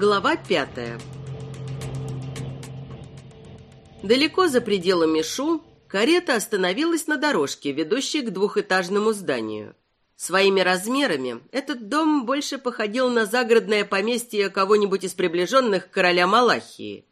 Глава пятая Далеко за пределами Шу карета остановилась на дорожке, ведущей к двухэтажному зданию. Своими размерами этот дом больше походил на загородное поместье кого-нибудь из приближенных короля Малахии.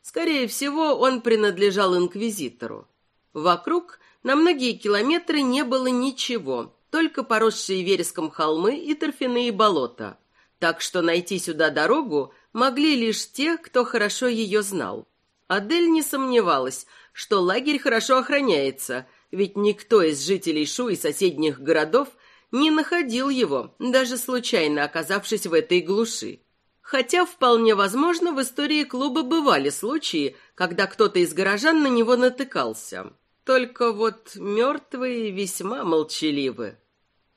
Скорее всего, он принадлежал инквизитору. Вокруг на многие километры не было ничего, только поросшие вереском холмы и торфяные болота. Так что найти сюда дорогу могли лишь те, кто хорошо ее знал. Адель не сомневалась, что лагерь хорошо охраняется, ведь никто из жителей Шу и соседних городов не находил его, даже случайно оказавшись в этой глуши. Хотя вполне возможно, в истории клуба бывали случаи, когда кто-то из горожан на него натыкался. Только вот мертвые весьма молчаливы.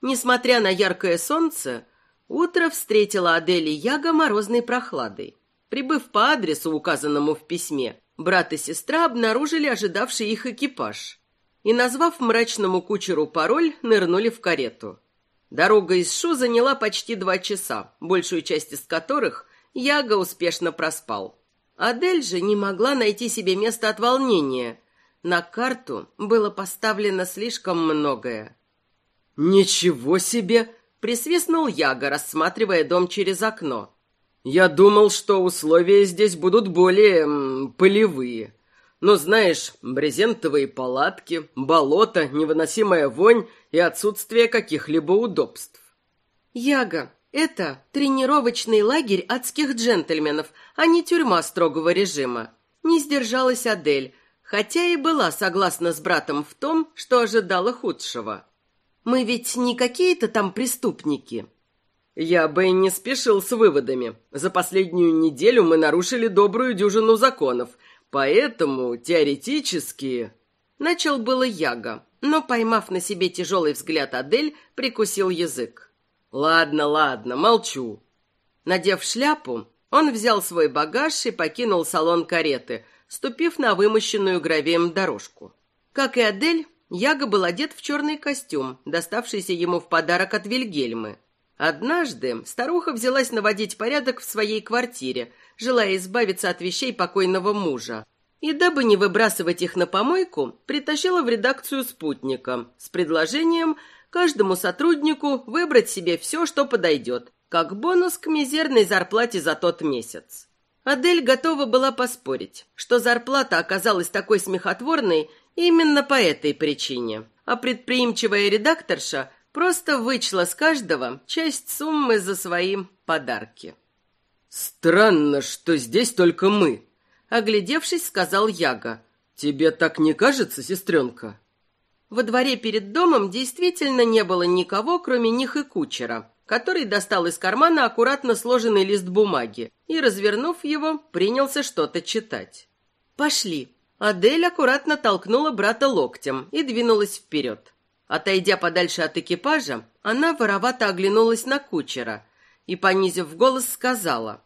Несмотря на яркое солнце, утро встретило Адели Яга морозной прохладой. Прибыв по адресу, указанному в письме, брат и сестра обнаружили ожидавший их экипаж и, назвав мрачному кучеру пароль, нырнули в карету. Дорога из Шу заняла почти два часа, большую часть из которых Яга успешно проспал. Адель же не могла найти себе места от волнения. На карту было поставлено слишком многое. «Ничего себе!» — присвистнул Яга, рассматривая дом через окно. «Я думал, что условия здесь будут более... М, полевые. Но знаешь, брезентовые палатки, болото, невыносимая вонь и отсутствие каких-либо удобств». «Яга, это тренировочный лагерь адских джентльменов, а не тюрьма строгого режима». Не сдержалась Адель, хотя и была согласна с братом в том, что ожидала худшего. Мы ведь не какие-то там преступники. Я бы не спешил с выводами. За последнюю неделю мы нарушили добрую дюжину законов, поэтому теоретически... Начал было Яга, но, поймав на себе тяжелый взгляд Адель, прикусил язык. Ладно, ладно, молчу. Надев шляпу, он взял свой багаж и покинул салон кареты, ступив на вымощенную гравием дорожку. Как и Адель, Яга был одет в черный костюм, доставшийся ему в подарок от Вильгельмы. Однажды старуха взялась наводить порядок в своей квартире, желая избавиться от вещей покойного мужа. И дабы не выбрасывать их на помойку, притащила в редакцию спутника с предложением каждому сотруднику выбрать себе все, что подойдет, как бонус к мизерной зарплате за тот месяц. Адель готова была поспорить, что зарплата оказалась такой смехотворной Именно по этой причине. А предприимчивая редакторша просто вычла с каждого часть суммы за свои подарки. «Странно, что здесь только мы», — оглядевшись, сказал Яга. «Тебе так не кажется, сестренка?» Во дворе перед домом действительно не было никого, кроме них и кучера, который достал из кармана аккуратно сложенный лист бумаги и, развернув его, принялся что-то читать. «Пошли», Адель аккуратно толкнула брата локтем и двинулась вперед. Отойдя подальше от экипажа, она воровато оглянулась на кучера и, понизив голос, сказала,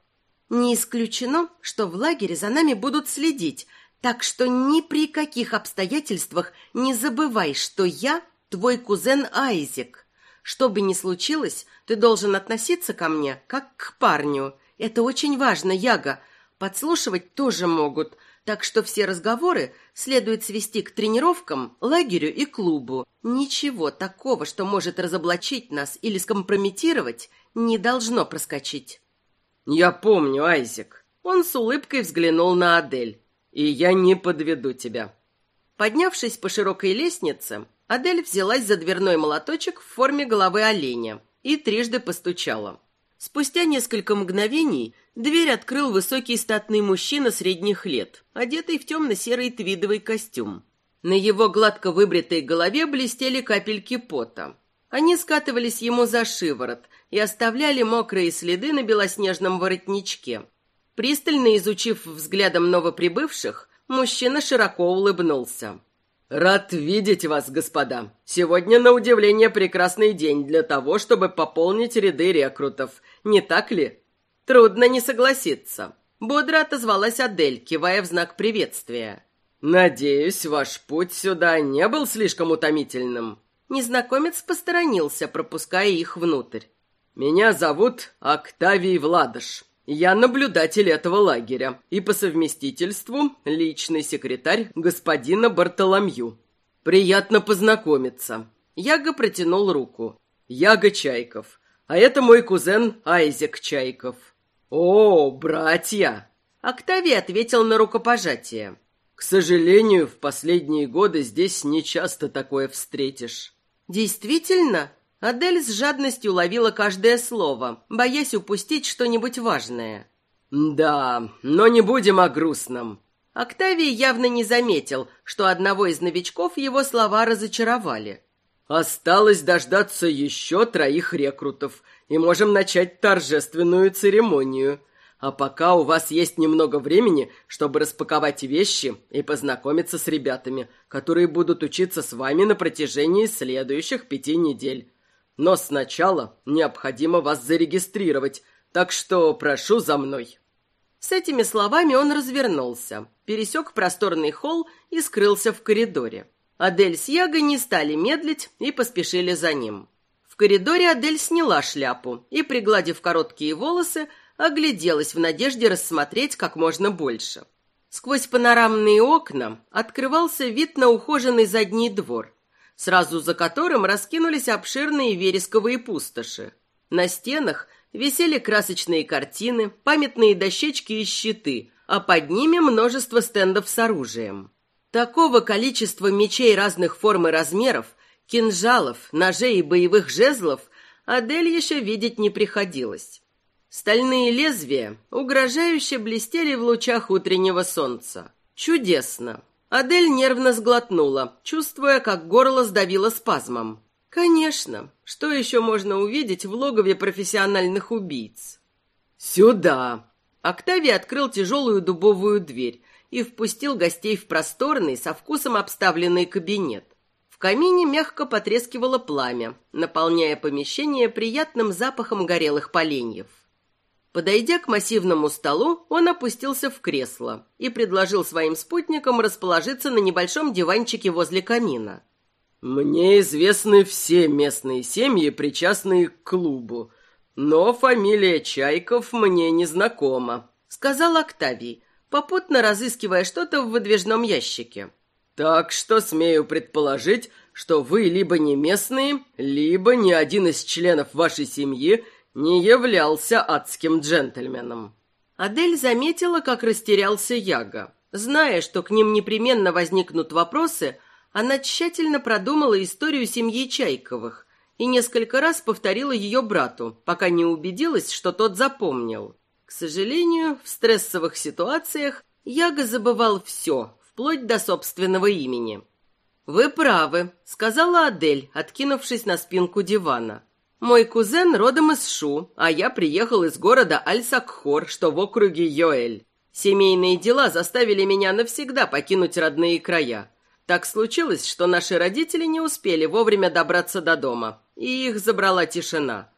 «Не исключено, что в лагере за нами будут следить, так что ни при каких обстоятельствах не забывай, что я твой кузен Айзек. Что бы ни случилось, ты должен относиться ко мне как к парню. Это очень важно, Яга. Подслушивать тоже могут, так что все разговоры следует свести к тренировкам, лагерю и клубу. Ничего такого, что может разоблачить нас или скомпрометировать, не должно проскочить. Я помню, Айзек. Он с улыбкой взглянул на Адель. И я не подведу тебя. Поднявшись по широкой лестнице, Адель взялась за дверной молоточек в форме головы оленя и трижды постучала. Спустя несколько мгновений дверь открыл высокий статный мужчина средних лет, одетый в темно-серый твидовый костюм. На его гладко выбритой голове блестели капельки пота. Они скатывались ему за шиворот и оставляли мокрые следы на белоснежном воротничке. Пристально изучив взглядом новоприбывших, мужчина широко улыбнулся. «Рад видеть вас, господа. Сегодня, на удивление, прекрасный день для того, чтобы пополнить ряды рекрутов. Не так ли?» «Трудно не согласиться», — бодро отозвалась Адель, кивая в знак приветствия. «Надеюсь, ваш путь сюда не был слишком утомительным». Незнакомец посторонился, пропуская их внутрь. «Меня зовут Октавий Владыш. Я наблюдатель этого лагеря и по совместительству личный секретарь господина Бартоломью. Приятно познакомиться. Яга протянул руку. Яга Чайков. А это мой кузен Айзек Чайков. О, братья! Октавий ответил на рукопожатие. К сожалению, в последние годы здесь нечасто такое встретишь. Действительно? Адель с жадностью ловила каждое слово, боясь упустить что-нибудь важное. «Да, но не будем о грустном». Октавий явно не заметил, что одного из новичков его слова разочаровали. «Осталось дождаться еще троих рекрутов, и можем начать торжественную церемонию. А пока у вас есть немного времени, чтобы распаковать вещи и познакомиться с ребятами, которые будут учиться с вами на протяжении следующих пяти недель. Но сначала необходимо вас зарегистрировать, так что прошу за мной». С этими словами он развернулся, пересек просторный холл и скрылся в коридоре. Адель с Ягой не стали медлить и поспешили за ним. В коридоре Адель сняла шляпу и, пригладив короткие волосы, огляделась в надежде рассмотреть как можно больше. Сквозь панорамные окна открывался вид на ухоженный задний двор, сразу за которым раскинулись обширные вересковые пустоши. На стенах висели красочные картины, памятные дощечки и щиты, а под ними множество стендов с оружием. Такого количества мечей разных форм и размеров, кинжалов, ножей и боевых жезлов Адель еще видеть не приходилось. Стальные лезвия угрожающе блестели в лучах утреннего солнца. Чудесно! Адель нервно сглотнула, чувствуя, как горло сдавило спазмом. Конечно, что еще можно увидеть в логове профессиональных убийц? Сюда! Октавий открыл тяжелую дубовую дверь и впустил гостей в просторный, со вкусом обставленный кабинет. В камине мягко потрескивало пламя, наполняя помещение приятным запахом горелых поленьев. Подойдя к массивному столу, он опустился в кресло и предложил своим спутникам расположиться на небольшом диванчике возле камина. «Мне известны все местные семьи, причастные к клубу, но фамилия Чайков мне не знакома», — сказал Октавий, попутно разыскивая что-то в выдвижном ящике. «Так что смею предположить, что вы либо не местные, либо ни один из членов вашей семьи — не являлся адским джентльменом. Адель заметила, как растерялся Яга. Зная, что к ним непременно возникнут вопросы, она тщательно продумала историю семьи Чайковых и несколько раз повторила ее брату, пока не убедилась, что тот запомнил. К сожалению, в стрессовых ситуациях Яга забывал все, вплоть до собственного имени. «Вы правы», — сказала Адель, откинувшись на спинку дивана. Мой кузен родом из Шу, а я приехал из города Аль-Сакхор, что в округе Йоэль. Семейные дела заставили меня навсегда покинуть родные края. Так случилось, что наши родители не успели вовремя добраться до дома, и их забрала тишина.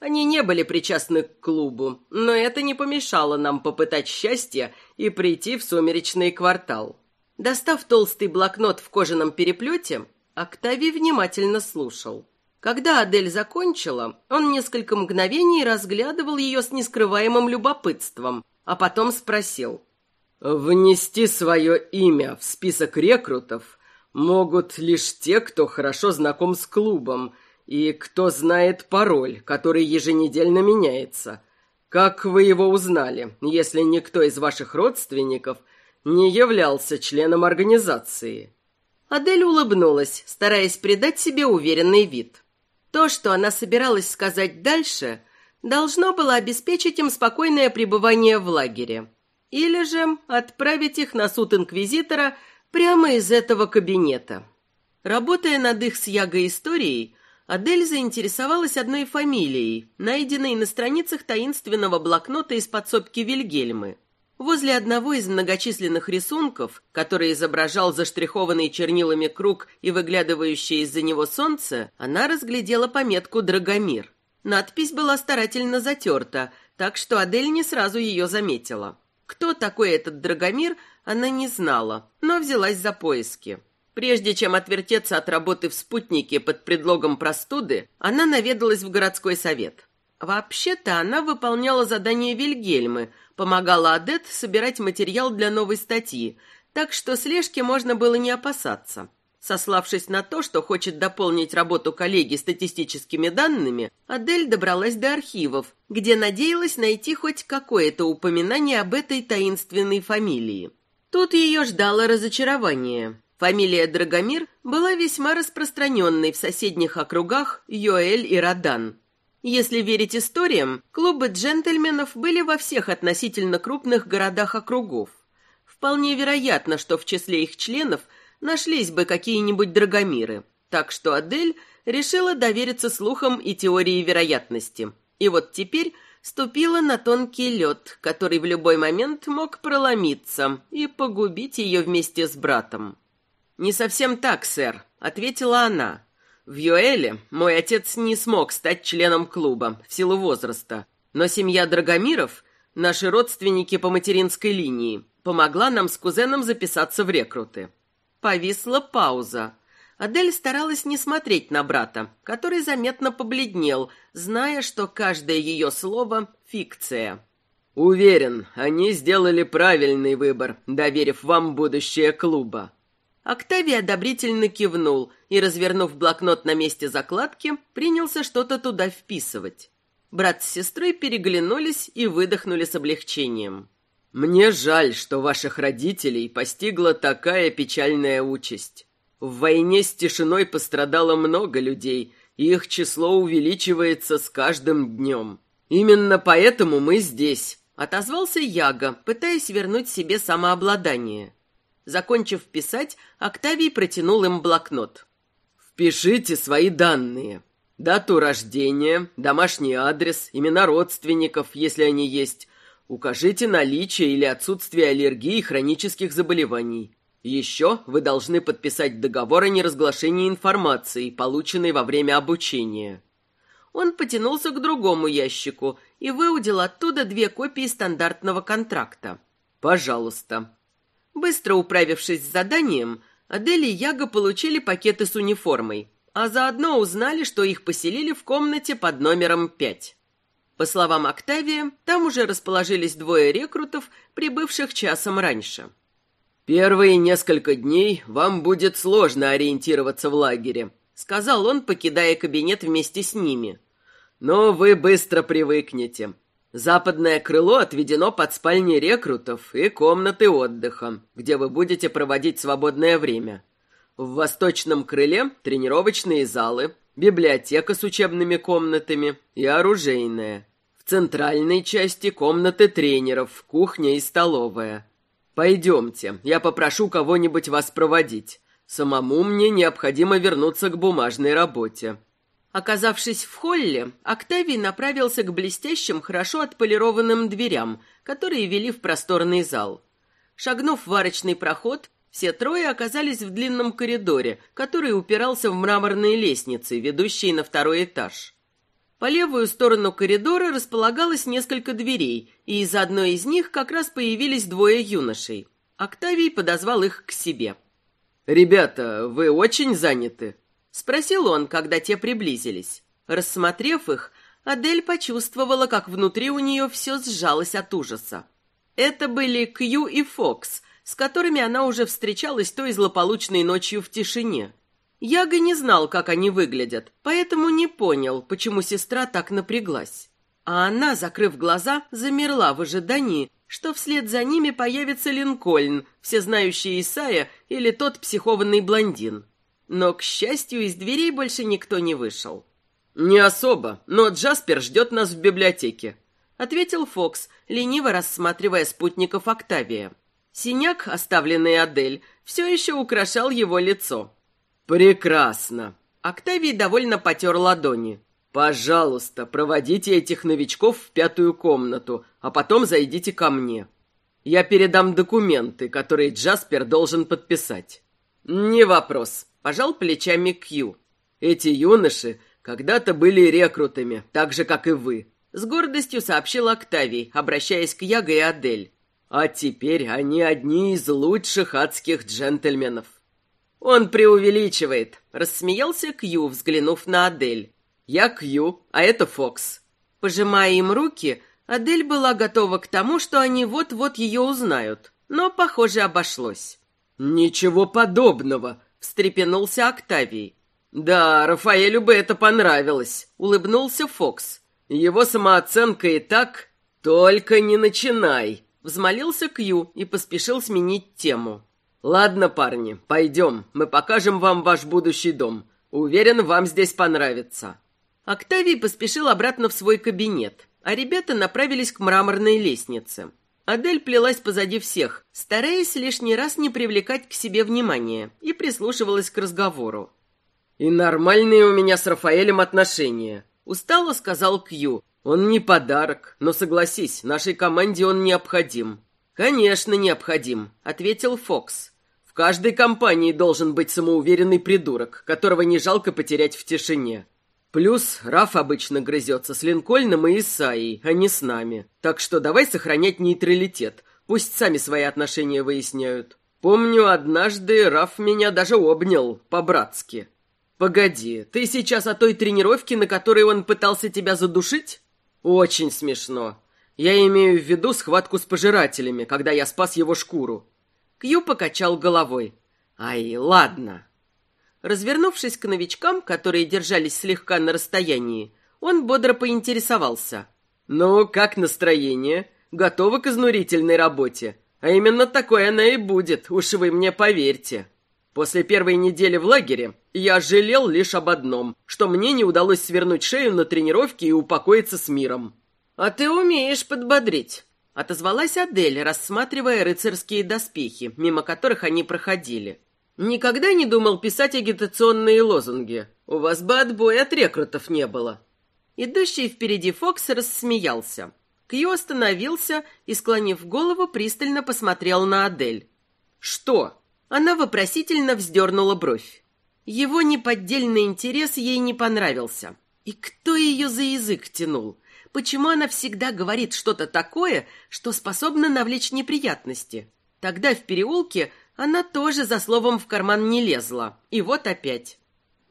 Они не были причастны к клубу, но это не помешало нам попытать счастье и прийти в сумеречный квартал. Достав толстый блокнот в кожаном переплете, Октавий внимательно слушал. Когда Адель закончила, он несколько мгновений разглядывал ее с нескрываемым любопытством, а потом спросил. «Внести свое имя в список рекрутов могут лишь те, кто хорошо знаком с клубом и кто знает пароль, который еженедельно меняется. Как вы его узнали, если никто из ваших родственников не являлся членом организации?» Адель улыбнулась, стараясь придать себе уверенный вид. То, что она собиралась сказать дальше, должно было обеспечить им спокойное пребывание в лагере. Или же отправить их на суд инквизитора прямо из этого кабинета. Работая над их с Ягой историей, Адель заинтересовалась одной фамилией, найденной на страницах таинственного блокнота из подсобки Вильгельмы. Возле одного из многочисленных рисунков, который изображал заштрихованный чернилами круг и выглядывающее из-за него солнце, она разглядела пометку «Драгомир». Надпись была старательно затерта, так что Адель не сразу ее заметила. Кто такой этот Драгомир, она не знала, но взялась за поиски. Прежде чем отвертеться от работы в спутнике под предлогом простуды, она наведалась в городской совет. Вообще-то она выполняла задание Вильгельмы, помогала Адет собирать материал для новой статьи, так что слежки можно было не опасаться. Сославшись на то, что хочет дополнить работу коллеги статистическими данными, Адель добралась до архивов, где надеялась найти хоть какое-то упоминание об этой таинственной фамилии. Тут ее ждало разочарование. Фамилия Драгомир была весьма распространенной в соседних округах Йоэль и Радан. Если верить историям, клубы джентльменов были во всех относительно крупных городах округов. Вполне вероятно, что в числе их членов – нашлись бы какие-нибудь драгомиры. Так что Адель решила довериться слухам и теории вероятности. И вот теперь ступила на тонкий лед, который в любой момент мог проломиться и погубить ее вместе с братом. «Не совсем так, сэр», — ответила она. «В Йоэле мой отец не смог стать членом клуба в силу возраста, но семья Драгомиров, наши родственники по материнской линии, помогла нам с кузеном записаться в рекруты. Повисла пауза. Адель старалась не смотреть на брата, который заметно побледнел, зная, что каждое ее слово — фикция. «Уверен, они сделали правильный выбор, доверив вам будущее клуба». Октавий одобрительно кивнул и, развернув блокнот на месте закладки, принялся что-то туда вписывать. Брат с сестрой переглянулись и выдохнули с облегчением. Мне жаль, что ваших родителей постигла такая печальная участь. В войне с тишиной пострадало много людей, и их число увеличивается с каждым днем. Именно поэтому мы здесь, отозвался Яга, пытаясь вернуть себе самообладание. Закончив писать, Октавий протянул им блокнот. Впишите свои данные. Дату рождения, домашний адрес, имена родственников, если они есть, Укажите наличие или отсутствие аллергии и хронических заболеваний. Еще вы должны подписать договор о неразглашении информации, полученной во время обучения. Он потянулся к другому ящику и выудил оттуда две копии стандартного контракта. «Пожалуйста». Быстро управившись с заданием, Адель и Яга получили пакеты с униформой, а заодно узнали, что их поселили в комнате под номером пять. По словам Октавия, там уже расположились двое рекрутов, прибывших часом раньше. «Первые несколько дней вам будет сложно ориентироваться в лагере», сказал он, покидая кабинет вместе с ними. «Но вы быстро привыкнете. Западное крыло отведено под спальни рекрутов и комнаты отдыха, где вы будете проводить свободное время. В восточном крыле тренировочные залы, библиотека с учебными комнатами и оружейная. В центральной части комнаты тренеров, кухня и столовая. Пойдемте, я попрошу кого-нибудь вас проводить. Самому мне необходимо вернуться к бумажной работе». Оказавшись в холле, Октавий направился к блестящим, хорошо отполированным дверям, которые вели в просторный зал. Шагнув в арочный проход, все трое оказались в длинном коридоре, который упирался в мраморные лестницы, ведущие на второй этаж. По левую сторону коридора располагалось несколько дверей, и из одной из них как раз появились двое юношей. Октавий подозвал их к себе. «Ребята, вы очень заняты?» — спросил он, когда те приблизились. Рассмотрев их, Адель почувствовала, как внутри у нее все сжалось от ужаса. Это были Кью и Фокс, с которыми она уже встречалась той злополучной ночью в тишине. Яга не знал, как они выглядят, поэтому не понял, почему сестра так напряглась. А она, закрыв глаза, замерла в ожидании, что вслед за ними появится Линкольн, всезнающий Исая или тот психованный блондин. Но, к счастью, из дверей больше никто не вышел. «Не особо, но Джаспер ждет нас в библиотеке», — ответил Фокс, лениво рассматривая спутников Октавия. Синяк, оставленный Адель, все еще украшал его лицо. «Прекрасно!» Октавий довольно потер ладони. «Пожалуйста, проводите этих новичков в пятую комнату, а потом зайдите ко мне. Я передам документы, которые Джаспер должен подписать». «Не вопрос», — пожал плечами Кью. «Эти юноши когда-то были рекрутами, так же, как и вы», — с гордостью сообщил Октавий, обращаясь к Яго и Адель. А теперь они одни из лучших адских джентльменов. Он преувеличивает, рассмеялся Кью, взглянув на Адель. Я Кью, а это Фокс. Пожимая им руки, Адель была готова к тому, что они вот-вот ее узнают, но, похоже, обошлось. «Ничего подобного!» — встрепенулся Октавий. «Да, Рафаэлю бы это понравилось», — улыбнулся Фокс. «Его самооценка и так...» «Только не начинай!» — взмолился Кью и поспешил сменить тему. «Ладно, парни, пойдем, мы покажем вам ваш будущий дом. Уверен, вам здесь понравится». Октавий поспешил обратно в свой кабинет, а ребята направились к мраморной лестнице. Адель плелась позади всех, стараясь лишний раз не привлекать к себе внимания, и прислушивалась к разговору. «И нормальные у меня с Рафаэлем отношения», — устало сказал Кью. «Он не подарок, но согласись, нашей команде он необходим». «Конечно, необходим», — ответил Фокс. «В каждой компании должен быть самоуверенный придурок, которого не жалко потерять в тишине. Плюс Раф обычно грызется с Линкольном и Исаей, а не с нами. Так что давай сохранять нейтралитет. Пусть сами свои отношения выясняют. Помню, однажды Раф меня даже обнял, по-братски. Погоди, ты сейчас о той тренировке, на которой он пытался тебя задушить? Очень смешно. Я имею в виду схватку с пожирателями, когда я спас его шкуру. Кью покачал головой. Ай, ладно. Развернувшись к новичкам, которые держались слегка на расстоянии, он бодро поинтересовался. «Ну, как настроение? Готовы к изнурительной работе? А именно такой она и будет, уж вы мне поверьте. После первой недели в лагере я жалел лишь об одном, что мне не удалось свернуть шею на тренировке и упокоиться с миром». «А ты умеешь подбодрить», — отозвалась Адель, рассматривая рыцарские доспехи, мимо которых они проходили. Никогда не думал писать агитационные лозунги. У вас бы отбоя от рекрутов не было. Идущий впереди Фокс рассмеялся. Кью остановился и, склонив голову, пристально посмотрел на Адель. «Что?» Она вопросительно вздернула бровь. Его неподдельный интерес ей не понравился. И кто ее за язык тянул? Почему она всегда говорит что-то такое, что способно навлечь неприятности? Тогда в переулке она тоже за словом в карман не лезла. И вот опять.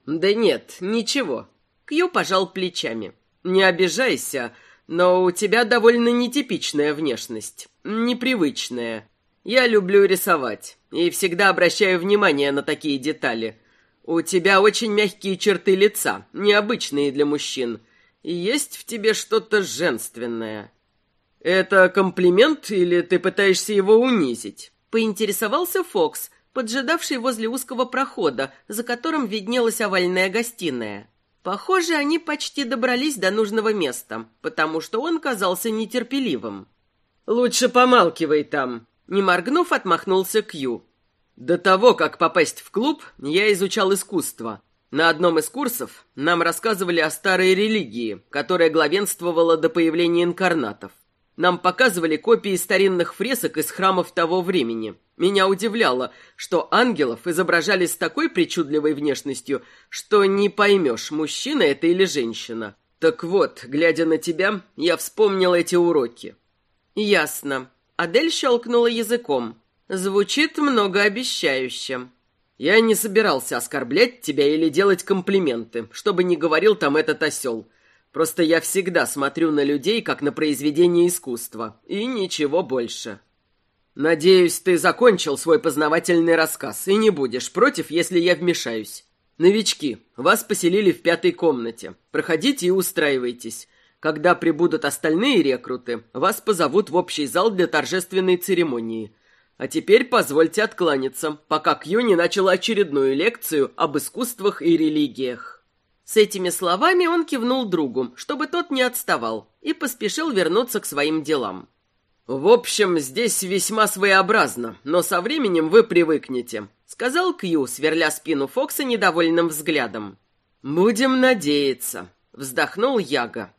«Да нет, ничего». Кью пожал плечами. «Не обижайся, но у тебя довольно нетипичная внешность. Непривычная. Я люблю рисовать и всегда обращаю внимание на такие детали. У тебя очень мягкие черты лица, необычные для мужчин. И есть в тебе что-то женственное. Это комплимент или ты пытаешься его унизить?» Поинтересовался Фокс, поджидавший возле узкого прохода, за которым виднелась овальная гостиная. Похоже, они почти добрались до нужного места, потому что он казался нетерпеливым. «Лучше помалкивай там», — не моргнув, отмахнулся Кью. «До того, как попасть в клуб, я изучал искусство. На одном из курсов нам рассказывали о старой религии, которая главенствовала до появления инкарнатов. Нам показывали копии старинных фресок из храмов того времени. Меня удивляло, что ангелов изображали с такой причудливой внешностью, что не поймешь, мужчина это или женщина. Так вот, глядя на тебя, я вспомнил эти уроки. Ясно. Адель щелкнула языком. Звучит многообещающе. Я не собирался оскорблять тебя или делать комплименты, чтобы не говорил там этот осел. Просто я всегда смотрю на людей, как на произведение искусства, и ничего больше. Надеюсь, ты закончил свой познавательный рассказ и не будешь против, если я вмешаюсь. Новички, вас поселили в пятой комнате. Проходите и устраивайтесь. Когда прибудут остальные рекруты, вас позовут в общий зал для торжественной церемонии. А теперь позвольте откланяться, пока Кью не начала очередную лекцию об искусствах и религиях. С этими словами он кивнул другу, чтобы тот не отставал, и поспешил вернуться к своим делам. «В общем, здесь весьма своеобразно, но со временем вы привыкнете», — сказал Кью, сверля спину Фокса недовольным взглядом. «Будем надеяться», — вздохнул Яга.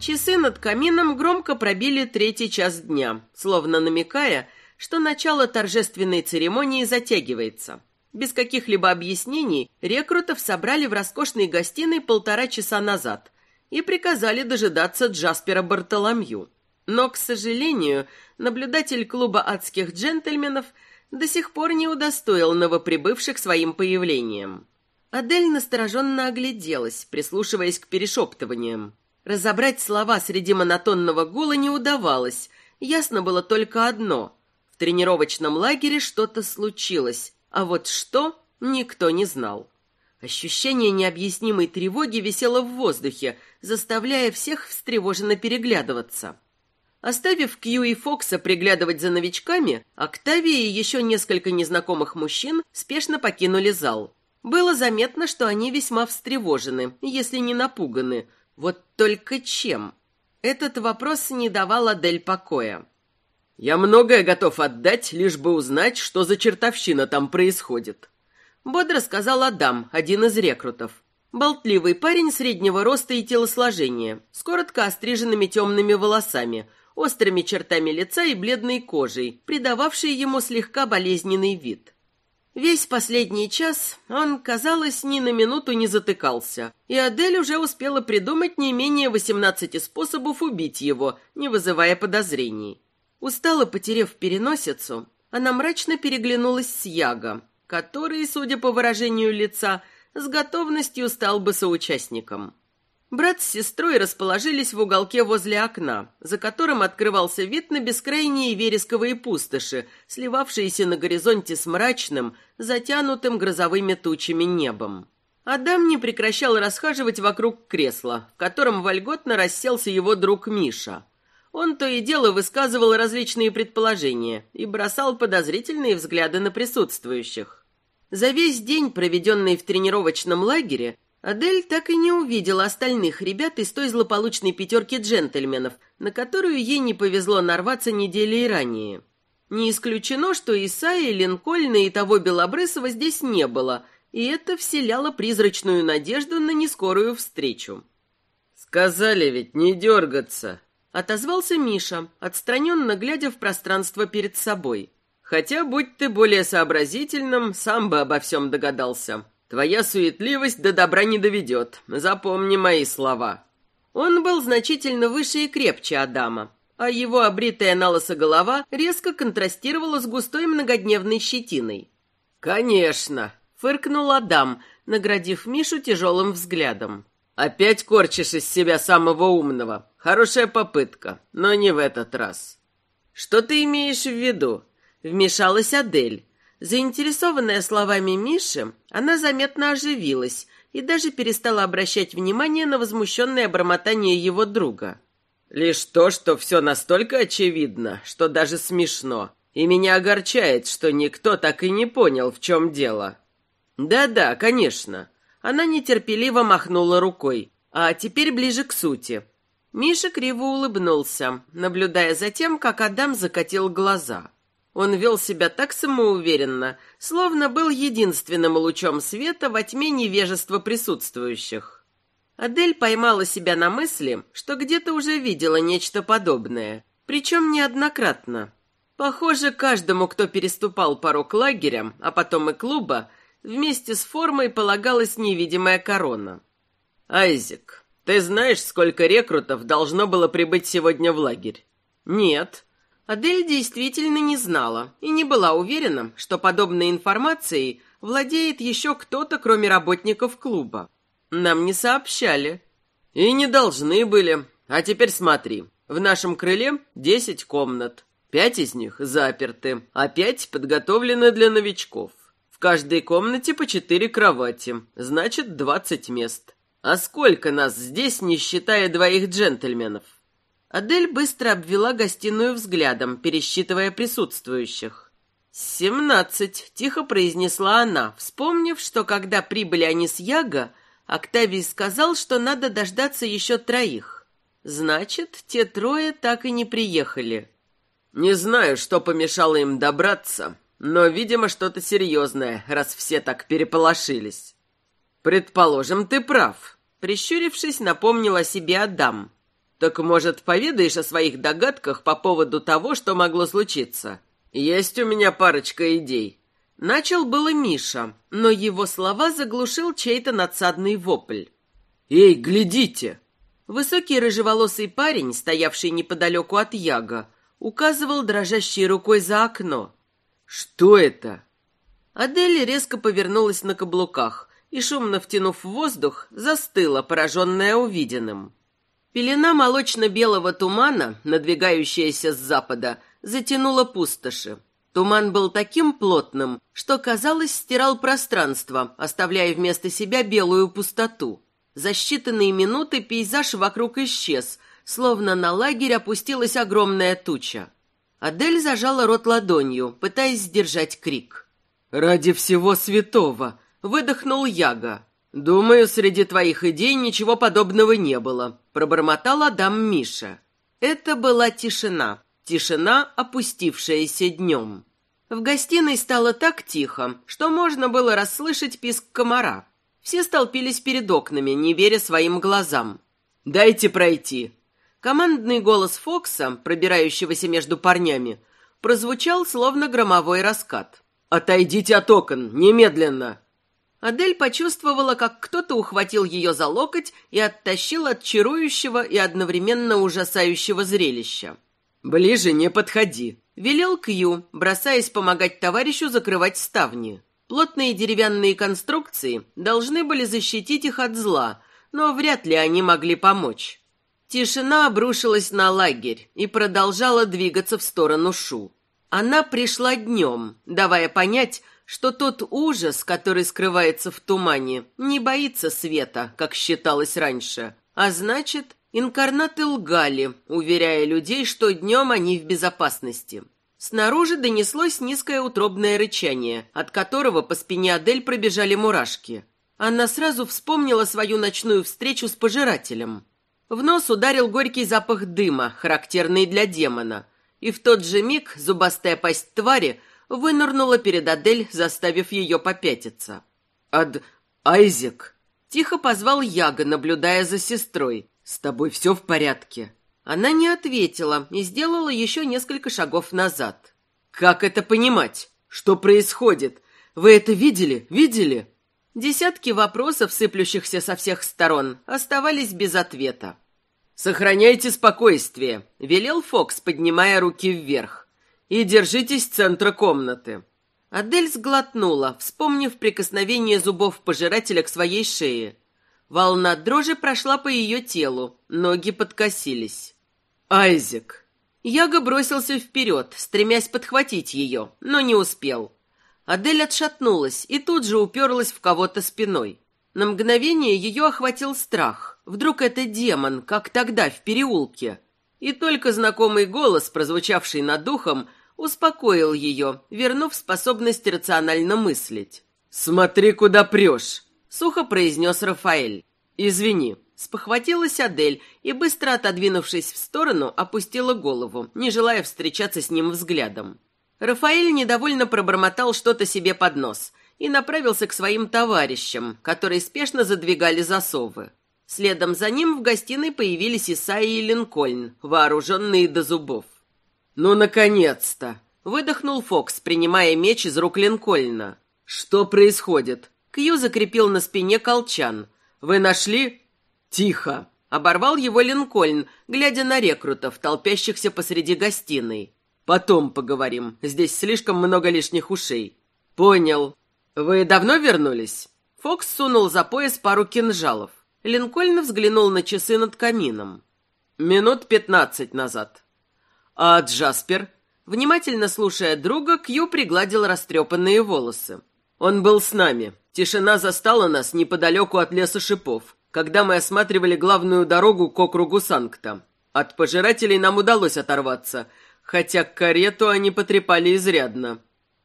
Часы над камином громко пробили третий час дня, словно намекая, что начало торжественной церемонии затягивается. Без каких-либо объяснений рекрутов собрали в роскошной гостиной полтора часа назад и приказали дожидаться Джаспера Бартоломью. Но, к сожалению, наблюдатель клуба адских джентльменов до сих пор не удостоил новоприбывших своим появлением. Адель настороженно огляделась, прислушиваясь к перешептываниям. Разобрать слова среди монотонного гула не удавалось. Ясно было только одно. В тренировочном лагере что-то случилось, а вот что, никто не знал. Ощущение необъяснимой тревоги висело в воздухе, заставляя всех встревоженно переглядываться. Оставив Кью и Фокса приглядывать за новичками, Октавия и еще несколько незнакомых мужчин спешно покинули зал. Было заметно, что они весьма встревожены, если не напуганы. Вот только чем? Этот вопрос не давал Адель покоя. «Я многое готов отдать, лишь бы узнать, что за чертовщина там происходит», Бодро сказал Адам, один из рекрутов. Болтливый парень среднего роста и телосложения, с коротко остриженными темными волосами, острыми чертами лица и бледной кожей, придававшей ему слегка болезненный вид. Весь последний час он, казалось, ни на минуту не затыкался, и Адель уже успела придумать не менее восемнадцати способов убить его, не вызывая подозрений. Устало потерев переносицу, она мрачно переглянулась с Яго, который, судя по выражению лица, с готовностью стал бы соучастником. Брат с сестрой расположились в уголке возле окна, за которым открывался вид на бескрайние вересковые пустоши, сливавшиеся на горизонте с мрачным, затянутым грозовыми тучами небом. Адам не прекращал расхаживать вокруг кресла, в котором вольготно расселся его друг Миша. Он то и дело высказывал различные предположения и бросал подозрительные взгляды на присутствующих. За весь день, проведенный в тренировочном лагере, Адель так и не увидела остальных ребят из той злополучной пятерки джентльменов, на которую ей не повезло нарваться недели ранее. Не исключено, что Исаия, Линкольна и того Белобрысова здесь не было, и это вселяло призрачную надежду на нескорую встречу. «Сказали ведь не дергаться», Отозвался Миша, отстраненно глядя в пространство перед собой. «Хотя, будь ты более сообразительным, сам бы обо всем догадался. Твоя суетливость до добра не доведет. Запомни мои слова». Он был значительно выше и крепче Адама, а его обритая на лысо голова резко контрастировала с густой многодневной щетиной. «Конечно!» — фыркнул Адам, наградив Мишу тяжелым взглядом. «Опять корчишь из себя самого умного. Хорошая попытка, но не в этот раз». «Что ты имеешь в виду?» Вмешалась Адель. Заинтересованная словами Миши, она заметно оживилась и даже перестала обращать внимание на возмущенное бормотание его друга. «Лишь то, что все настолько очевидно, что даже смешно, и меня огорчает, что никто так и не понял, в чем дело». «Да-да, конечно. Она нетерпеливо махнула рукой. А теперь ближе к сути. Миша криво улыбнулся, наблюдая за тем, как Адам закатил глаза. Он вел себя так самоуверенно, словно был единственным лучом света во тьме невежества присутствующих. Адель поймала себя на мысли, что где-то уже видела нечто подобное, причем неоднократно. Похоже, каждому, кто переступал порог лагеря, а потом и клуба, Вместе с формой полагалась невидимая корона. «Айзек, ты знаешь, сколько рекрутов должно было прибыть сегодня в лагерь?» «Нет». Адель действительно не знала и не была уверена, что подобной информацией владеет еще кто-то, кроме работников клуба. Нам не сообщали. И не должны были. А теперь смотри. В нашем крыле десять комнат. Пять из них заперты, а пять подготовлены для новичков. В каждой комнате по четыре кровати, значит, двадцать мест. А сколько нас здесь, не считая двоих джентльменов? Адель быстро обвела гостиную взглядом, пересчитывая присутствующих. «Семнадцать», — тихо произнесла она, вспомнив, что когда прибыли они с Яго, Октавий сказал, что надо дождаться еще троих. Значит, те трое так и не приехали. «Не знаю, что помешало им добраться, но, видимо, что-то серьезное, раз все так переполошились. Предположим, ты прав. Прищурившись, напомнил о себе Адам. Так, может, поведаешь о своих догадках по поводу того, что могло случиться? Есть у меня парочка идей. Начал было Миша, но его слова заглушил чей-то надсадный вопль. «Эй, глядите!» Высокий рыжеволосый парень, стоявший неподалеку от Яга, указывал дрожащей рукой за окно. «Что это?» Адель резко повернулась на каблуках и, шумно втянув воздух, застыла, пораженная увиденным. Пелена молочно-белого тумана, надвигающаяся с запада, затянула пустоши. Туман был таким плотным, что, казалось, стирал пространство, оставляя вместо себя белую пустоту. За считанные минуты пейзаж вокруг исчез, словно на лагерь опустилась огромная туча. Адель зажала рот ладонью, пытаясь сдержать крик. «Ради всего святого!» — выдохнул Яга. «Думаю, среди твоих идей ничего подобного не было», — пробормотал Адам Миша. Это была тишина, тишина, опустившаяся днем. В гостиной стало так тихо, что можно было расслышать писк комара. Все столпились перед окнами, не веря своим глазам. «Дайте пройти!» Командный голос Фокса, пробирающегося между парнями, прозвучал словно громовой раскат. «Отойдите от окон, немедленно!» Адель почувствовала, как кто-то ухватил ее за локоть и оттащил от чарующего и одновременно ужасающего зрелища. «Ближе не подходи», — велел Кью, бросаясь помогать товарищу закрывать ставни. Плотные деревянные конструкции должны были защитить их от зла, но вряд ли они могли помочь. Тишина обрушилась на лагерь и продолжала двигаться в сторону Шу. Она пришла днем, давая понять, что тот ужас, который скрывается в тумане, не боится света, как считалось раньше, а значит, Инкарнаты лгали, уверяя людей, что днем они в безопасности. Снаружи донеслось низкое утробное рычание, от которого по спине Адель пробежали мурашки. Она сразу вспомнила свою ночную встречу с пожирателем. В нос ударил горький запах дыма, характерный для демона. И в тот же миг зубастая пасть твари вынырнула перед Адель, заставив ее попятиться. «Ад... Айзек!» Тихо позвал Яга, наблюдая за сестрой. «С тобой все в порядке?» Она не ответила и сделала еще несколько шагов назад. «Как это понимать? Что происходит? Вы это видели? Видели?» Десятки вопросов, сыплющихся со всех сторон, оставались без ответа. «Сохраняйте спокойствие», — велел Фокс, поднимая руки вверх. «И держитесь центра комнаты». Адель сглотнула, вспомнив прикосновение зубов пожирателя к своей шее. Волна дрожи прошла по ее телу, ноги подкосились. «Айзек!» Яга бросился вперед, стремясь подхватить ее, но не успел. Адель отшатнулась и тут же уперлась в кого-то спиной. На мгновение ее охватил страх. Вдруг это демон, как тогда в переулке. И только знакомый голос, прозвучавший над духом, успокоил ее, вернув способность рационально мыслить. «Смотри, куда прешь!» сухо произнес Рафаэль. «Извини». Спохватилась Адель и, быстро отодвинувшись в сторону, опустила голову, не желая встречаться с ним взглядом. Рафаэль недовольно пробормотал что-то себе под нос и направился к своим товарищам, которые спешно задвигали засовы. Следом за ним в гостиной появились Исаи и Линкольн, вооруженные до зубов. «Ну, наконец-то!» — выдохнул Фокс, принимая меч из рук Линкольна. «Что происходит?» Кью закрепил на спине колчан. «Вы нашли?» «Тихо!» — оборвал его Линкольн, глядя на рекрутов, толпящихся посреди гостиной. «Потом поговорим. Здесь слишком много лишних ушей». «Понял. Вы давно вернулись?» Фокс сунул за пояс пару кинжалов. Линкольн взглянул на часы над камином. «Минут пятнадцать назад». «А Джаспер?» Внимательно слушая друга, Кью пригладил растрепанные волосы. «Он был с нами. Тишина застала нас неподалеку от леса шипов, когда мы осматривали главную дорогу к округу Санкта. От пожирателей нам удалось оторваться, хотя карету они потрепали изрядно.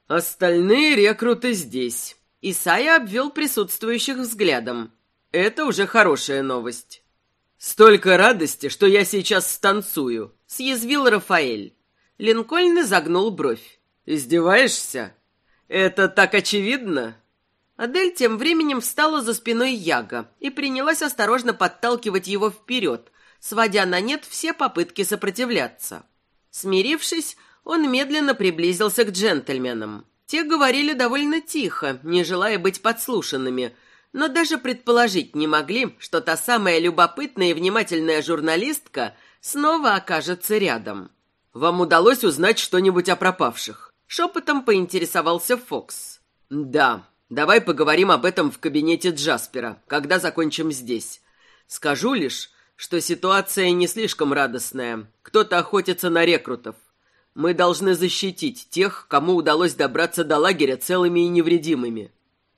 Остальные рекруты здесь. Исайя обвел присутствующих взглядом. Это уже хорошая новость. Столько радости, что я сейчас станцую, съязвил Рафаэль. Линкольн загнул бровь. Издеваешься? Это так очевидно? Адель тем временем встала за спиной Яга и принялась осторожно подталкивать его вперед, сводя на нет все попытки сопротивляться. Смирившись, он медленно приблизился к джентльменам. Те говорили довольно тихо, не желая быть подслушанными, но даже предположить не могли, что та самая любопытная и внимательная журналистка снова окажется рядом. «Вам удалось узнать что-нибудь о пропавших?» Шепотом поинтересовался Фокс. «Да», Давай поговорим об этом в кабинете Джаспера, когда закончим здесь. Скажу лишь, что ситуация не слишком радостная. Кто-то охотится на рекрутов. Мы должны защитить тех, кому удалось добраться до лагеря целыми и невредимыми.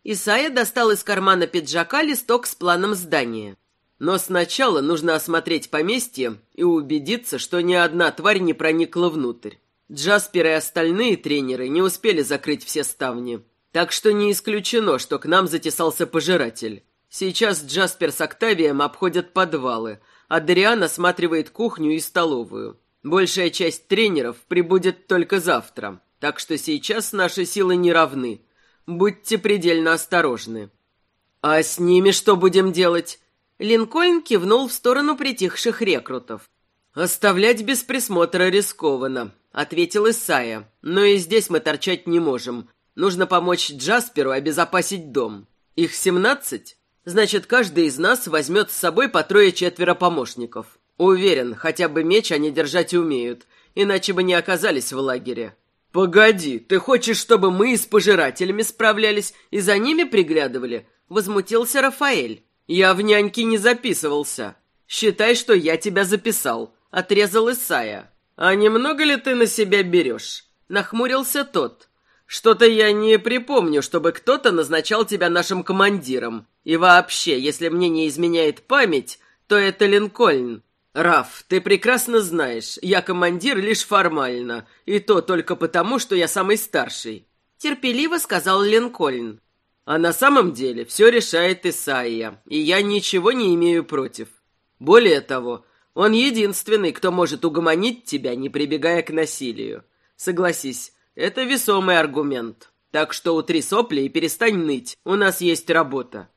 Исайя достал из кармана пиджака листок с планом здания. Но сначала нужно осмотреть поместье и убедиться, что ни одна тварь не проникла внутрь. Джаспер и остальные тренеры не успели закрыть все ставни. Так что не исключено, что к нам затесался пожиратель. Сейчас Джаспер с Октавием обходят подвалы, а Дариан осматривает кухню и столовую. Большая часть тренеров прибудет только завтра, так что сейчас наши силы не равны. Будьте предельно осторожны. А с ними что будем делать? Линкольн кивнул в сторону притихших рекрутов. «Оставлять без присмотра рискованно», — ответил Исайя. «Но и здесь мы торчать не можем. Нужно помочь Джасперу обезопасить дом. Их семнадцать? Значит, каждый из нас возьмет с собой по трое-четверо помощников. Уверен, хотя бы меч они держать умеют, иначе бы не оказались в лагере». «Погоди, ты хочешь, чтобы мы с пожирателями справлялись и за ними приглядывали?» — возмутился Рафаэль. «Я в няньки не записывался. Считай, что я тебя записал», — отрезал Исая. «А немного ли ты на себя берешь?» — нахмурился тот. «Что-то я не припомню, чтобы кто-то назначал тебя нашим командиром. И вообще, если мне не изменяет память, то это Линкольн. Раф, ты прекрасно знаешь, я командир лишь формально, и то только потому, что я самый старший», — терпеливо сказал Линкольн. А на самом деле все решает Исаия, и я ничего не имею против. Более того, он единственный, кто может угомонить тебя, не прибегая к насилию. Согласись, это весомый аргумент. Так что утри сопли и перестань ныть, у нас есть работа.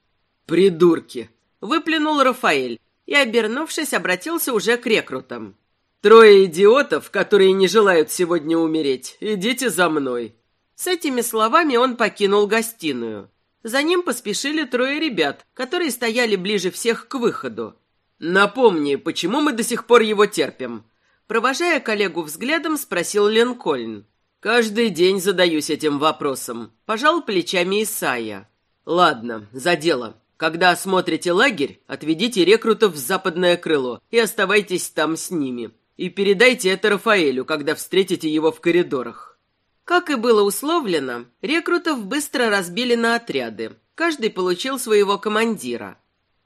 Придурки! Выплюнул Рафаэль и, обернувшись, обратился уже к рекрутам. Трое идиотов, которые не желают сегодня умереть, идите за мной. С этими словами он покинул гостиную. За ним поспешили трое ребят, которые стояли ближе всех к выходу. «Напомни, почему мы до сих пор его терпим?» Провожая коллегу взглядом, спросил Ленкольн. «Каждый день задаюсь этим вопросом», — пожал плечами Исайя. «Ладно, за дело. Когда осмотрите лагерь, отведите рекрутов в западное крыло и оставайтесь там с ними. И передайте это Рафаэлю, когда встретите его в коридорах». Как и было условлено, рекрутов быстро разбили на отряды. Каждый получил своего командира.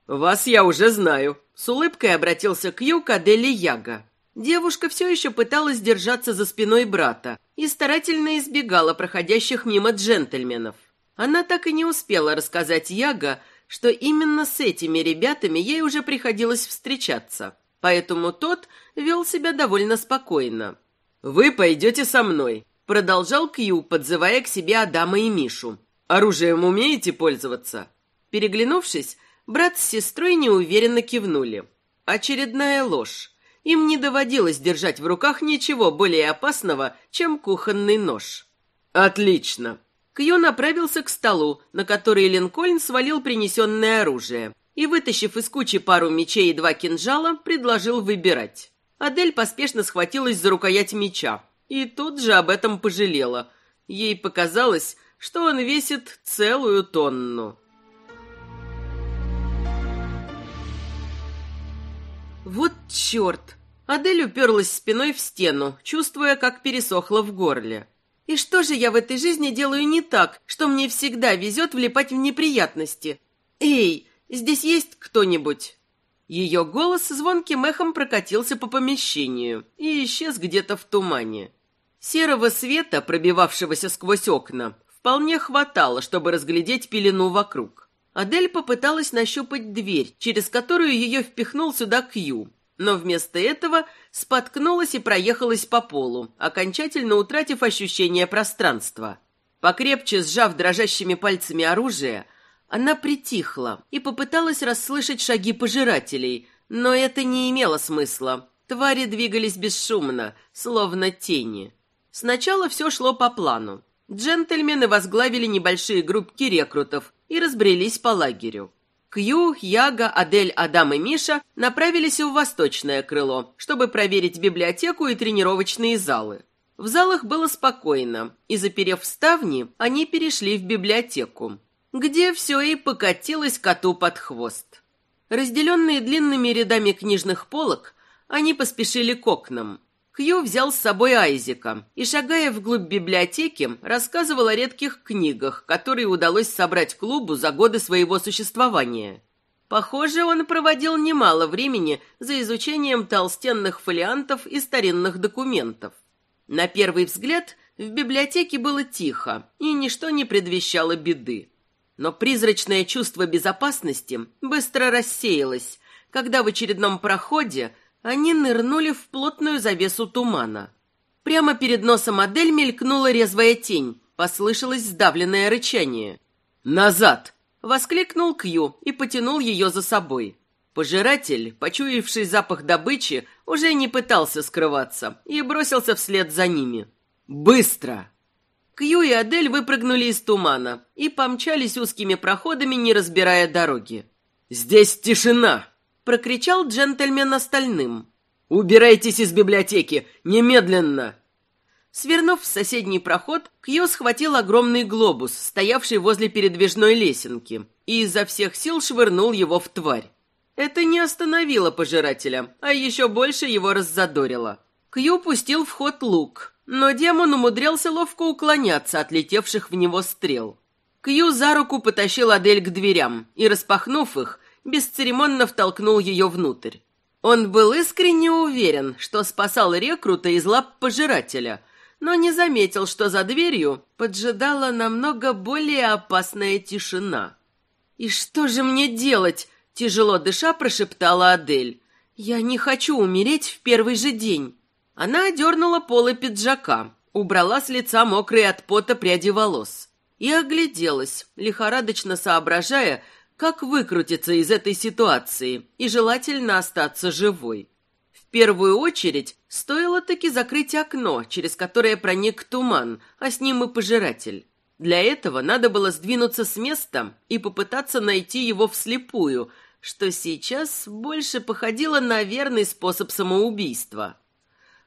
«Вас я уже знаю», — с улыбкой обратился к Ю Кадели Яга. Девушка все еще пыталась держаться за спиной брата и старательно избегала проходящих мимо джентльменов. Она так и не успела рассказать Яга, что именно с этими ребятами ей уже приходилось встречаться, поэтому тот вел себя довольно спокойно. «Вы пойдете со мной», Продолжал Кью, подзывая к себе Адама и Мишу. «Оружием умеете пользоваться?» Переглянувшись, брат с сестрой неуверенно кивнули. Очередная ложь. Им не доводилось держать в руках ничего более опасного, чем кухонный нож. «Отлично!» Кью направился к столу, на который Линкольн свалил принесенное оружие, и, вытащив из кучи пару мечей и два кинжала, предложил выбирать. Адель поспешно схватилась за рукоять меча, и тут же об этом пожалела. Ей показалось, что он весит целую тонну. Вот черт! Адель уперлась спиной в стену, чувствуя, как пересохло в горле. И что же я в этой жизни делаю не так, что мне всегда везет влипать в неприятности? Эй, здесь есть кто-нибудь? Ее голос звонким эхом прокатился по помещению и исчез где-то в тумане. Серого света, пробивавшегося сквозь окна, вполне хватало, чтобы разглядеть пелену вокруг. Адель попыталась нащупать дверь, через которую ее впихнул сюда Кью, но вместо этого споткнулась и проехалась по полу, окончательно утратив ощущение пространства. Покрепче сжав дрожащими пальцами оружие, она притихла и попыталась расслышать шаги пожирателей, но это не имело смысла. Твари двигались бесшумно, словно тени. Сначала все шло по плану. Джентльмены возглавили небольшие группки рекрутов и разбрелись по лагерю. Кью, Яга, Адель, Адам и Миша направились в восточное крыло, чтобы проверить библиотеку и тренировочные залы. В залах было спокойно, и, заперев ставни, они перешли в библиотеку. где все и покатилось коту под хвост. Разделенные длинными рядами книжных полок, они поспешили к окнам. Кью взял с собой Айзека и, шагая вглубь библиотеки, рассказывал о редких книгах, которые удалось собрать клубу за годы своего существования. Похоже, он проводил немало времени за изучением толстенных фолиантов и старинных документов. На первый взгляд в библиотеке было тихо, и ничто не предвещало беды. Но призрачное чувство безопасности быстро рассеялось, когда в очередном проходе они нырнули в плотную завесу тумана. Прямо перед носом модель мелькнула резвая тень, послышалось сдавленное рычание. «Назад!» Воскликнул Кью и потянул ее за собой. Пожиратель, почуявший запах добычи, уже не пытался скрываться и бросился вслед за ними. «Быстро!» Кью и Адель выпрыгнули из тумана и помчались узкими проходами, не разбирая дороги. «Здесь тишина!» — прокричал джентльмен остальным. «Убирайтесь из библиотеки! Немедленно!» Свернув в соседний проход, Кью схватил огромный глобус, стоявший возле передвижной лесенки, и изо всех сил швырнул его в тварь. Это не остановило пожирателя, а еще больше его раззадорило. Кью пустил в ход лук, но демон умудрялся ловко уклоняться от летевших в него стрел. Кью за руку потащил Адель к дверям и, распахнув их, бесцеремонно втолкнул ее внутрь. Он был искренне уверен, что спасал рекрута из лап пожирателя – но не заметил, что за дверью поджидала намного более опасная тишина. «И что же мне делать?» – тяжело дыша прошептала Адель. «Я не хочу умереть в первый же день». Она одернула полы пиджака, убрала с лица мокрые от пота пряди волос и огляделась, лихорадочно соображая, как выкрутиться из этой ситуации и желательно остаться живой первую очередь стоило таки закрыть окно, через которое проник туман, а с ним и пожиратель. Для этого надо было сдвинуться с места и попытаться найти его вслепую, что сейчас больше походило на верный способ самоубийства.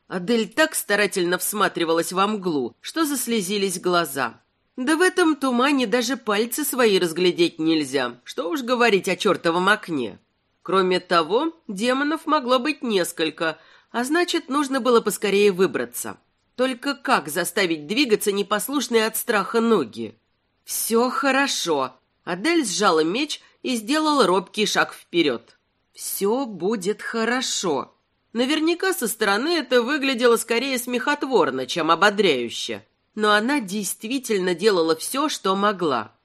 Адель так старательно всматривалась во мглу, что заслезились глаза. Да в этом тумане даже пальцы свои разглядеть нельзя, что уж говорить о чертовом окне. Кроме того, демонов могло быть несколько, а значит, нужно было поскорее выбраться. Только как заставить двигаться непослушные от страха ноги? «Все хорошо». Адель сжала меч и сделала робкий шаг вперед. «Все будет хорошо». Наверняка со стороны это выглядело скорее смехотворно, чем ободряюще. Но она действительно делала все, что могла.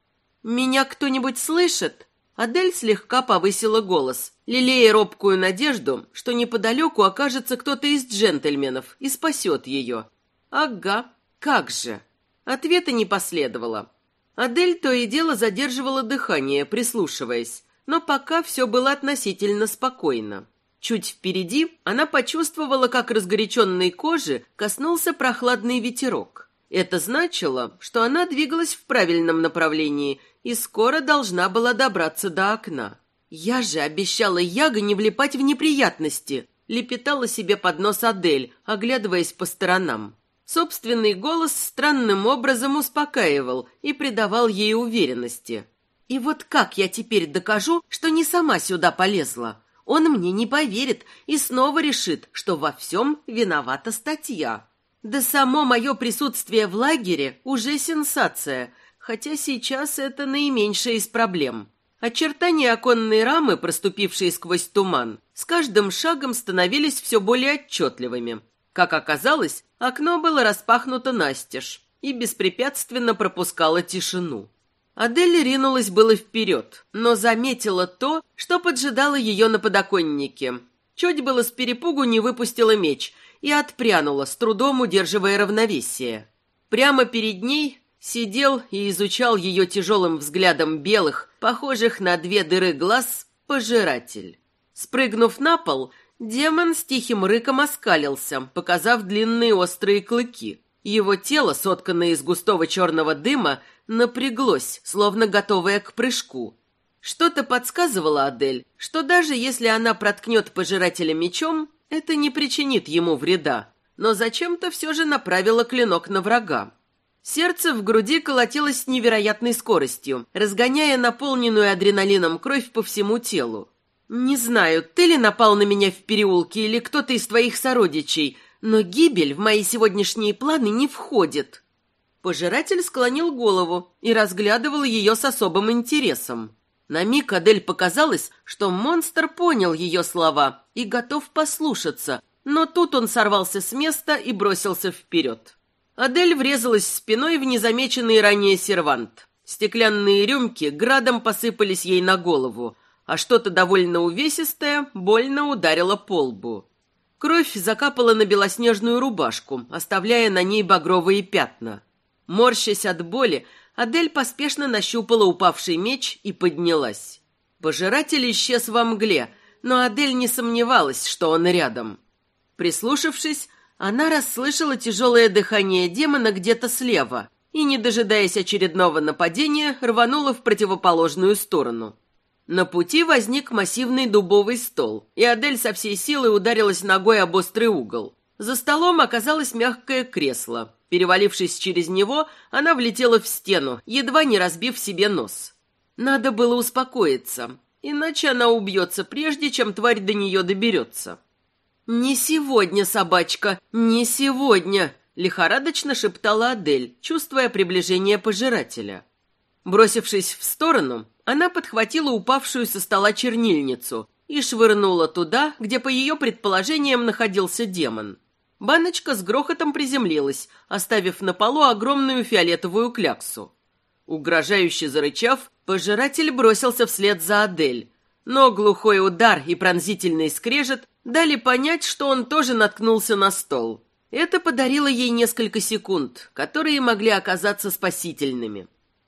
«Меня кто-нибудь слышит?» Адель слегка повысила голос, лелея робкую надежду, что неподалеку окажется кто-то из джентльменов и спасет ее. «Ага, как же!» Ответа не последовало. Адель то и дело задерживала дыхание, прислушиваясь, но пока все было относительно спокойно. Чуть впереди она почувствовала, как разгоряченной кожи коснулся прохладный ветерок. Это значило, что она двигалась в правильном направлении и скоро должна была добраться до окна. «Я же обещала Яго не влипать в неприятности», — лепетала себе под нос Адель, оглядываясь по сторонам. Собственный голос странным образом успокаивал и придавал ей уверенности. «И вот как я теперь докажу, что не сама сюда полезла? Он мне не поверит и снова решит, что во всем виновата статья. Да само мое присутствие в лагере уже сенсация, хотя сейчас это наименьшая из проблем. Очертания оконной рамы, проступившие сквозь туман, с каждым шагом становились все более отчетливыми. Как оказалось, окно было распахнуто настежь и беспрепятственно пропускало тишину. Адель ринулась было вперед, но заметила то, что поджидало ее на подоконнике. Чуть было с перепугу не выпустила меч и отпрянула, с трудом удерживая равновесие. Прямо перед ней Сидел и изучал ее тяжелым взглядом белых, похожих на две дыры глаз, пожиратель. Спрыгнув на пол, демон с тихим рыком оскалился, показав длинные острые клыки. Его тело, сотканное из густого черного дыма, напряглось, словно готовое к прыжку. Что-то подсказывало Адель, что даже если она проткнет пожирателя мечом, это не причинит ему вреда, но зачем-то все же направила клинок на врага. Сердце в груди колотилось с невероятной скоростью, разгоняя наполненную адреналином кровь по всему телу. «Не знаю, ты ли напал на меня в переулке или кто-то из твоих сородичей, но гибель в мои сегодняшние планы не входит». Пожиратель склонил голову и разглядывал ее с особым интересом. На миг Адель показалось, что монстр понял ее слова и готов послушаться, но тут он сорвался с места и бросился вперед. Адель врезалась спиной в незамеченный ранее сервант. Стеклянные рюмки градом посыпались ей на голову, а что-то довольно увесистое больно ударило по лбу. Кровь закапала на белоснежную рубашку, оставляя на ней багровые пятна. Морщась от боли, Адель поспешно нащупала упавший меч и поднялась. Пожиратель исчез во мгле, но Адель не сомневалась, что он рядом. Прислушавшись, она расслышала тяжелое дыхание демона где-то слева и, не дожидаясь очередного нападения, рванула в противоположную сторону. На пути возник массивный дубовый стол, и Адель со всей силы ударилась ногой об острый угол. За столом оказалось мягкое кресло. Перевалившись через него, она влетела в стену, едва не разбив себе нос. Надо было успокоиться, иначе она убьется, прежде чем тварь до нее доберется. «Не сегодня, собачка, не сегодня!» — лихорадочно шептала Адель, чувствуя приближение пожирателя. Бросившись в сторону, она подхватила упавшую со стола чернильницу и швырнула туда, где, по ее предположениям, находился демон. Баночка с грохотом приземлилась, оставив на полу огромную фиолетовую кляксу. Угрожающе зарычав, пожиратель бросился вслед за Адель, но глухой удар и пронзительный скрежет дали понять, что он тоже наткнулся на стол. Это подарило ей несколько секунд, которые могли оказаться спасительными.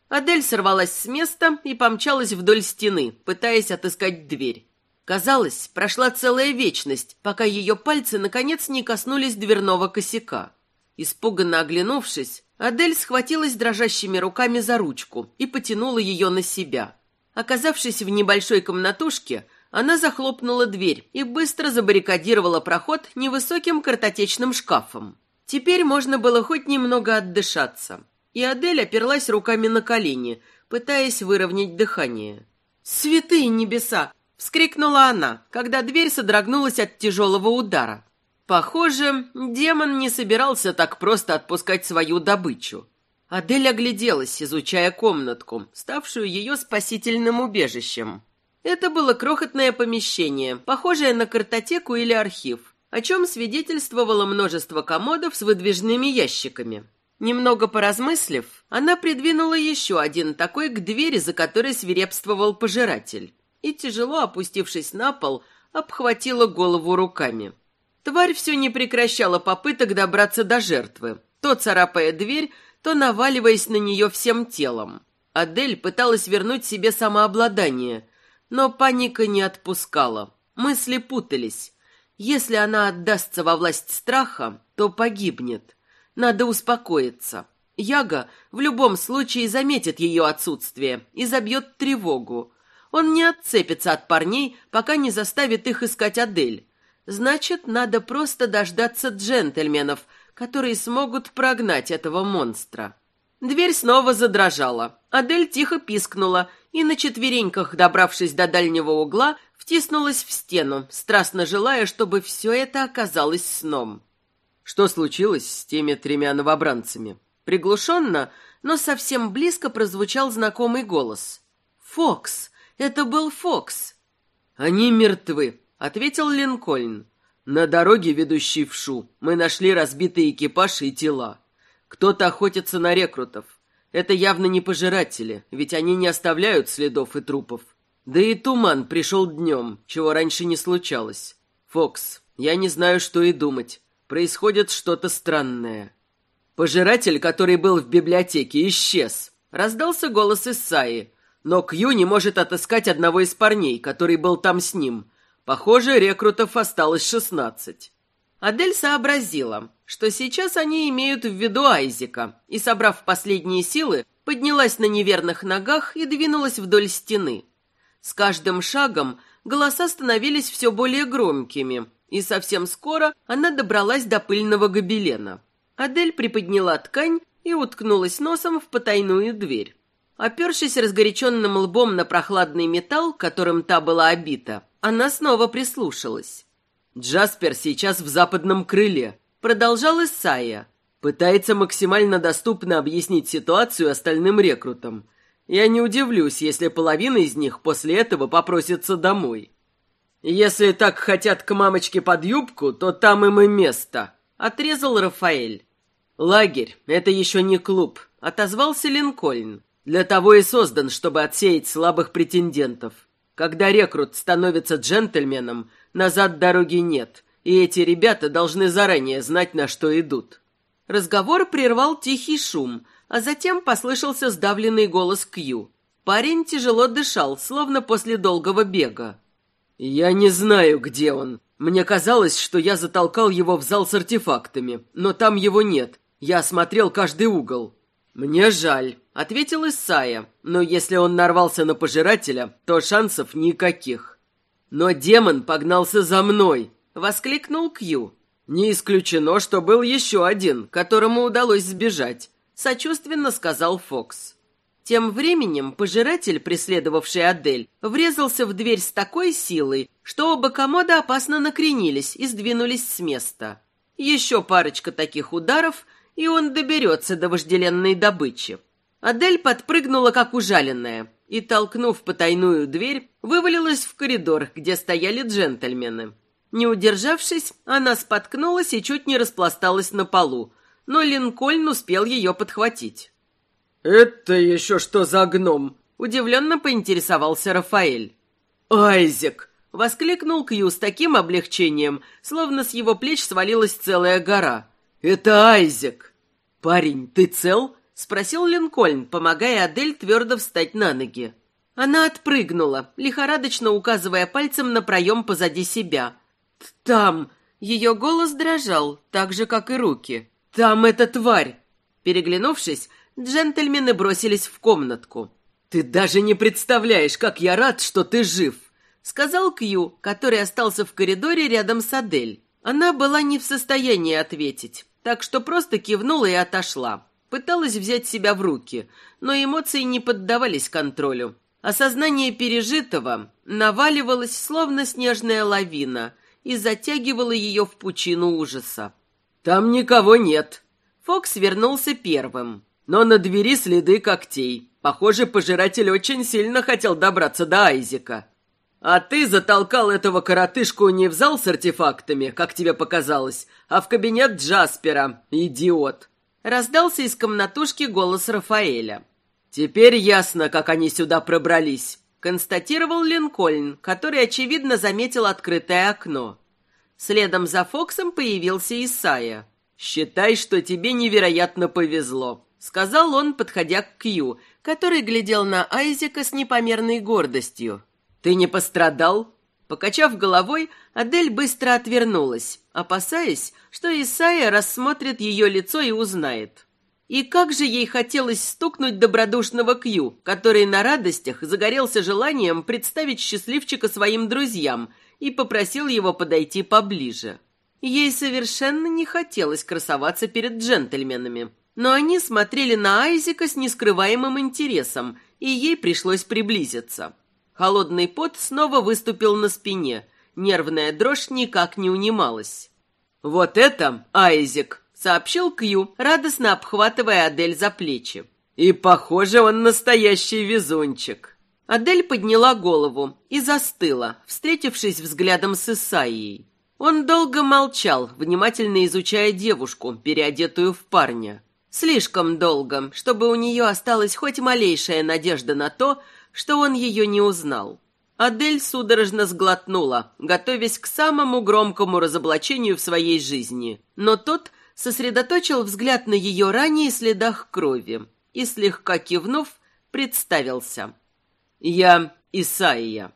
Адель сорвалась с места и помчалась вдоль стены, пытаясь отыскать дверь. Казалось, прошла целая вечность, пока ее пальцы наконец не коснулись дверного косяка. Испуганно оглянувшись, Адель схватилась дрожащими руками за ручку и потянула ее на себя. Оказавшись в небольшой комнатушке, она захлопнула дверь и быстро забаррикадировала проход невысоким картотечным шкафом. Теперь можно было хоть немного отдышаться. И Адель оперлась руками на колени, пытаясь выровнять дыхание. «Святые небеса!» — вскрикнула она, когда дверь содрогнулась от тяжелого удара. Похоже, демон не собирался так просто отпускать свою добычу. Адель огляделась, изучая комнатку, ставшую ее спасительным убежищем. Это было крохотное помещение, похожее на картотеку или архив, о чем свидетельствовало множество комодов с выдвижными ящиками. Немного поразмыслив, она придвинула еще один такой к двери, за которой свирепствовал пожиратель, и, тяжело опустившись на пол, обхватила голову руками. Тварь все не прекращала попыток добраться до жертвы, то царапая дверь, то наваливаясь на нее всем телом. Адель пыталась вернуть себе самообладание, но паника не отпускала. Мысли путались. Если она отдастся во власть страха, то погибнет. Надо успокоиться. Яга в любом случае заметит ее отсутствие и забьет тревогу. Он не отцепится от парней, пока не заставит их искать Адель. Значит, надо просто дождаться джентльменов – которые смогут прогнать этого монстра. Дверь снова задрожала. Адель тихо пискнула и на четвереньках, добравшись до дальнего угла, втиснулась в стену, страстно желая, чтобы все это оказалось сном. Что случилось с теми тремя новобранцами? Приглушенно, но совсем близко прозвучал знакомый голос. «Фокс! Это был Фокс!» «Они мертвы», — ответил Линкольн. На дороге, ведущей в Шу, мы нашли разбитый экипаж и тела. Кто-то охотится на рекрутов. Это явно не пожиратели, ведь они не оставляют следов и трупов. Да и туман пришел днем, чего раньше не случалось. Фокс, я не знаю, что и думать. Происходит что-то странное. Пожиратель, который был в библиотеке, исчез. Раздался голос Исаи. Но Кью не может отыскать одного из парней, который был там с ним. Похоже, рекрутов осталось шестнадцать. Адель сообразила, что сейчас они имеют в виду Айзека, и, собрав последние силы, поднялась на неверных ногах и двинулась вдоль стены. С каждым шагом голоса становились все более громкими, и совсем скоро она добралась до пыльного гобелена. Адель приподняла ткань и уткнулась носом в потайную дверь. Опершись разгоряченным лбом на прохладный металл, которым та была обита, она снова прислушалась. «Джаспер сейчас в западном крыле», — продолжал Исайя. «Пытается максимально доступно объяснить ситуацию остальным рекрутам. Я не удивлюсь, если половина из них после этого попросится домой. Если так хотят к мамочке под юбку, то там им и место», — отрезал Рафаэль. «Лагерь — это еще не клуб», — отозвался Линкольн. Для того и создан, чтобы отсеять слабых претендентов. Когда рекрут становится джентльменом, назад дороги нет, и эти ребята должны заранее знать, на что идут. Разговор прервал тихий шум, а затем послышался сдавленный голос Кью. Парень тяжело дышал, словно после долгого бега. «Я не знаю, где он. Мне казалось, что я затолкал его в зал с артефактами, но там его нет. Я осмотрел каждый угол». «Мне жаль», — ответил Исайя, «но если он нарвался на пожирателя, то шансов никаких». «Но демон погнался за мной», — воскликнул Кью. «Не исключено, что был еще один, которому удалось сбежать», — сочувственно сказал Фокс. Тем временем пожиратель, преследовавший Адель, врезался в дверь с такой силой, что оба комода опасно накренились и сдвинулись с места. Еще парочка таких ударов — и он доберется до вожделенной добычи. Адель подпрыгнула, как ужаленная, и, толкнув потайную дверь, вывалилась в коридор, где стояли джентльмены. Не удержавшись, она споткнулась и чуть не распласталась на полу, но Линкольн успел ее подхватить. «Это еще что за гном?» – удивленно поинтересовался Рафаэль. «Айзек!» – воскликнул Кью с таким облегчением, словно с его плеч свалилась целая гора. «Это Айзек!» «Парень, ты цел?» — спросил Линкольн, помогая Адель твердо встать на ноги. Она отпрыгнула, лихорадочно указывая пальцем на проем позади себя. «Там!» Ее голос дрожал, так же, как и руки. «Там эта тварь!» Переглянувшись, джентльмены бросились в комнатку. «Ты даже не представляешь, как я рад, что ты жив!» Сказал Кью, который остался в коридоре рядом с Адель. Она была не в состоянии ответить так что просто кивнула и отошла. Пыталась взять себя в руки, но эмоции не поддавались контролю. Осознание пережитого наваливалось, словно снежная лавина, и затягивало ее в пучину ужаса. «Там никого нет». Фокс вернулся первым. «Но на двери следы когтей. Похоже, пожиратель очень сильно хотел добраться до Айзека». «А ты затолкал этого коротышку не в зал с артефактами, как тебе показалось, а в кабинет Джаспера, идиот!» Раздался из комнатушки голос Рафаэля. «Теперь ясно, как они сюда пробрались», — констатировал Линкольн, который, очевидно, заметил открытое окно. Следом за Фоксом появился Исайя. «Считай, что тебе невероятно повезло», — сказал он, подходя к Кью, который глядел на Айзека с непомерной гордостью. «Ты не пострадал?» Покачав головой, Адель быстро отвернулась, опасаясь, что Исайя рассмотрит ее лицо и узнает. И как же ей хотелось стукнуть добродушного Кью, который на радостях загорелся желанием представить счастливчика своим друзьям и попросил его подойти поближе. Ей совершенно не хотелось красоваться перед джентльменами, но они смотрели на Айзека с нескрываемым интересом, и ей пришлось приблизиться. Холодный пот снова выступил на спине. Нервная дрожь никак не унималась. «Вот это Айзек!» — сообщил Кью, радостно обхватывая Адель за плечи. «И, похоже, он настоящий везунчик!» Адель подняла голову и застыла, встретившись взглядом с Исаией. Он долго молчал, внимательно изучая девушку, переодетую в парня. Слишком долго, чтобы у нее осталась хоть малейшая надежда на то, что он ее не узнал. Адель судорожно сглотнула, готовясь к самому громкому разоблачению в своей жизни. Но тот сосредоточил взгляд на ее ране и следах крови и, слегка кивнув, представился. «Я Исаия».